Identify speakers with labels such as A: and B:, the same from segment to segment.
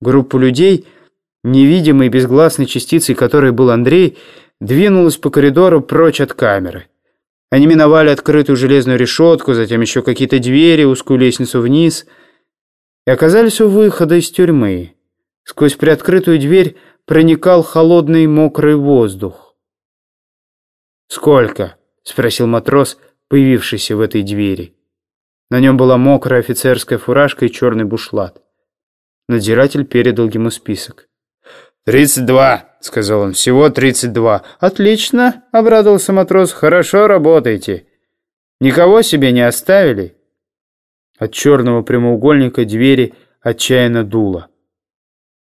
A: Группа людей, невидимой безгласной частицей которой был Андрей, двинулась по коридору прочь от камеры. Они миновали открытую железную решетку, затем еще какие-то двери, узкую лестницу вниз и оказались у выхода из тюрьмы. Сквозь приоткрытую дверь проникал холодный мокрый воздух. «Сколько?» — спросил матрос, появившийся в этой двери. На нем была мокрая офицерская фуражка и черный бушлат. Надзиратель передал ему список. «Тридцать два», — сказал он, — «всего тридцать два». «Отлично», — обрадовался матрос, — «хорошо работаете. Никого себе не оставили?» От черного прямоугольника двери отчаянно дуло.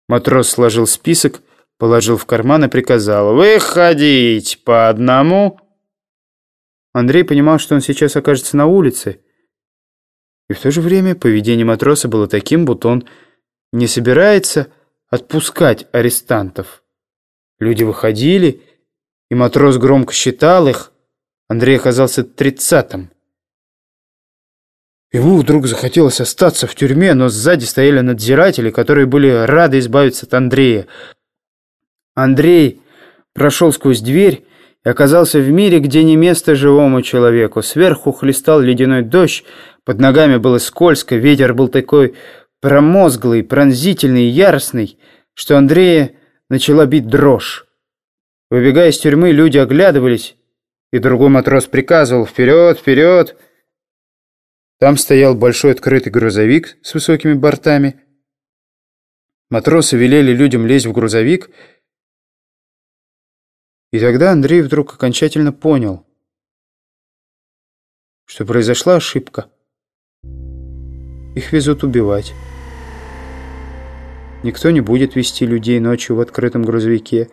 A: Матрос сложил список, положил в карман и приказал «Выходить по одному». Андрей понимал, что он сейчас окажется на улице, и в то же время поведение матроса было таким, будто он не собирается отпускать арестантов. Люди выходили, и матрос громко считал их. Андрей оказался тридцатым. Ему вдруг захотелось остаться в тюрьме, но сзади стояли надзиратели, которые были рады избавиться от Андрея. Андрей прошел сквозь дверь и оказался в мире, где не место живому человеку. Сверху хлестал ледяной дождь, под ногами было скользко, ветер был такой промозглый, пронзительный и яростный, что Андрея начала бить дрожь. Выбегая из тюрьмы, люди оглядывались, и другой матрос приказывал «Вперед, вперед!». Там стоял большой открытый грузовик с высокими бортами. Матросы велели людям лезть в грузовик, и тогда Андрей вдруг окончательно понял, что произошла ошибка. Их везут убивать. Никто не будет вести людей ночью в открытом грузовике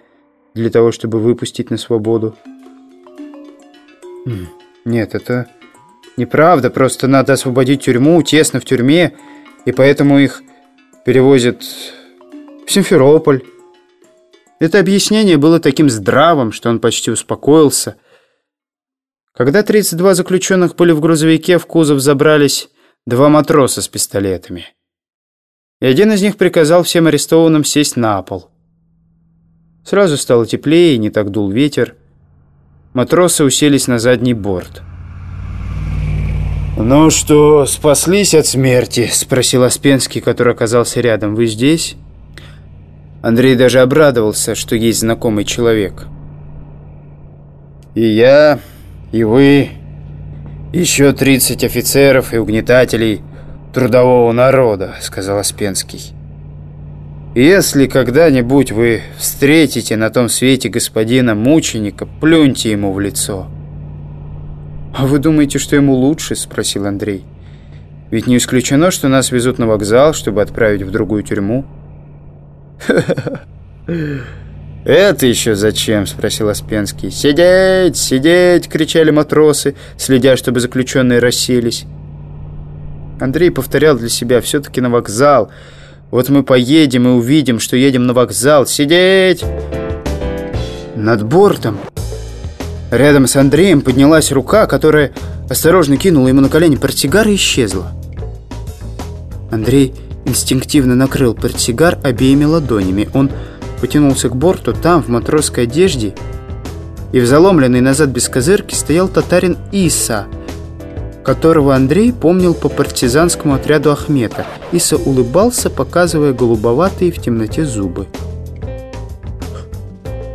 A: для того, чтобы выпустить на свободу. Нет, это неправда. Просто надо освободить тюрьму, тесно в тюрьме, и поэтому их перевозят в Симферополь. Это объяснение было таким здравым, что он почти успокоился. Когда 32 заключенных были в грузовике, в кузов забрались два матроса с пистолетами. И один из них приказал всем арестованным сесть на пол. Сразу стало теплее, не так дул ветер. Матросы уселись на задний борт. «Ну что, спаслись от смерти?» – спросил Аспенский, который оказался рядом. «Вы здесь?» Андрей даже обрадовался, что есть знакомый человек. «И я, и вы...» «Еще 30 офицеров и угнетателей трудового народа», — сказал Аспенский. «Если когда-нибудь вы встретите на том свете господина мученика, плюньте ему в лицо». «А вы думаете, что ему лучше?» — спросил Андрей. «Ведь не исключено, что нас везут на вокзал, чтобы отправить в другую тюрьму». «Ха-ха-ха!» «Это еще зачем?» – спросил Аспенский. «Сидеть! Сидеть!» – кричали матросы, следя, чтобы заключенные расселись. Андрей повторял для себя «все-таки на вокзал». «Вот мы поедем и увидим, что едем на вокзал. Сидеть!» Над бортом рядом с Андреем поднялась рука, которая осторожно кинула ему на колени портсигар и исчезла. Андрей инстинктивно накрыл портсигар обеими ладонями. Он потянулся к борту, там, в матросской одежде, и в заломленной назад без козырки стоял татарин Иса, которого Андрей помнил по партизанскому отряду Ахмета. Иса улыбался, показывая голубоватые в темноте зубы.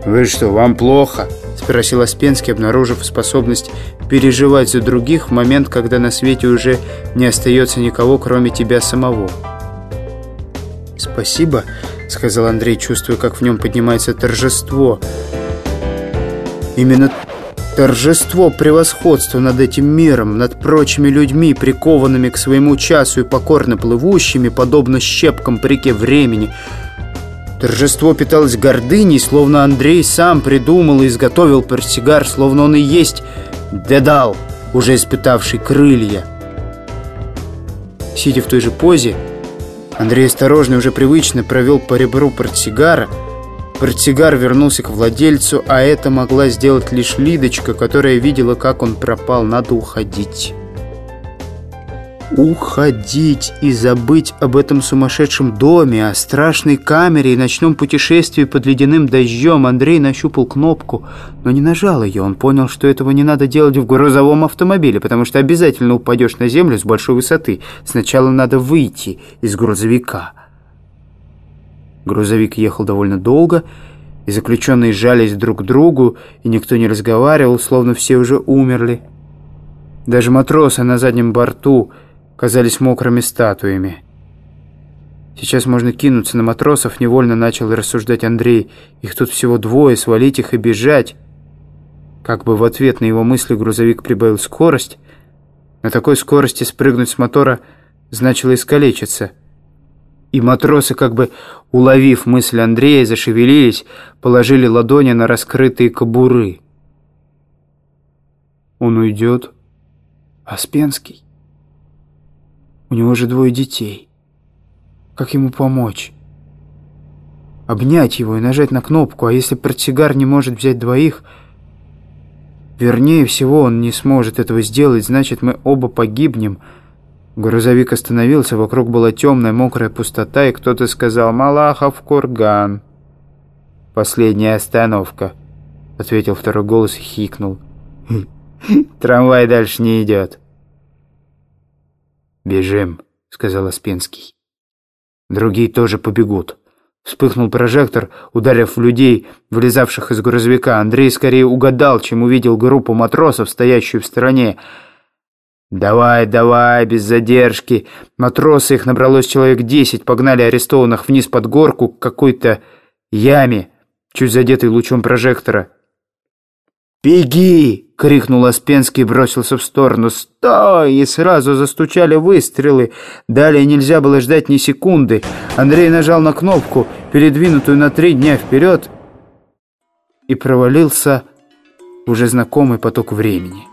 A: «Вы что, вам плохо?» – спросил Аспенский, обнаружив способность переживать за других в момент, когда на свете уже не остается никого, кроме тебя самого. «Спасибо», — сказал Андрей, чувствуя, как в нем поднимается торжество. Именно торжество превосходства над этим миром, над прочими людьми, прикованными к своему часу и покорно плывущими, подобно щепкам по реке времени. Торжество питалось гордыней, словно Андрей сам придумал и изготовил портсигар, словно он и есть Дедал, уже испытавший крылья. Сидя в той же позе, Андрей осторожно уже привычно провел по ребру портсигара. Портсигар вернулся к владельцу, а это могла сделать лишь Лидочка, которая видела, как он пропал. Надо уходить. Уходить и забыть об этом сумасшедшем доме, о страшной камере и ночном путешествии под ледяным дождем. Андрей нащупал кнопку, но не нажал ее. Он понял, что этого не надо делать в грузовом автомобиле, потому что обязательно упадешь на землю с большой высоты. Сначала надо выйти из грузовика. Грузовик ехал довольно долго, и заключенные сжались друг к другу, и никто не разговаривал, словно все уже умерли. Даже матросы на заднем борту казались мокрыми статуями. Сейчас можно кинуться на матросов, невольно начал рассуждать Андрей. Их тут всего двое, свалить их и бежать. Как бы в ответ на его мысли грузовик прибавил скорость. На такой скорости спрыгнуть с мотора значило искалечиться. И матросы, как бы уловив мысль Андрея, зашевелились, положили ладони на раскрытые кобуры. Он уйдет, Аспенский. У него же двое детей. Как ему помочь? Обнять его и нажать на кнопку, а если портсигар не может взять двоих... Вернее всего, он не сможет этого сделать, значит, мы оба погибнем. Грузовик остановился, вокруг была темная, мокрая пустота, и кто-то сказал «Малахов курган». «Последняя остановка», — ответил второй голос и хикнул. Трамвай дальше не идет. «Бежим», — сказал Аспенский. «Другие тоже побегут». Вспыхнул прожектор, ударив в людей, вылезавших из грузовика. Андрей скорее угадал, чем увидел группу матросов, стоящую в стороне. «Давай, давай, без задержки!» Матросы, их набралось человек десять, погнали арестованных вниз под горку к какой-то яме, чуть задетой лучом прожектора. «Беги!» — крикнул Аспенский и бросился в сторону. «Стой!» И сразу застучали выстрелы. Далее нельзя было ждать ни секунды. Андрей нажал на кнопку, передвинутую на три дня вперед, и провалился уже знакомый поток времени.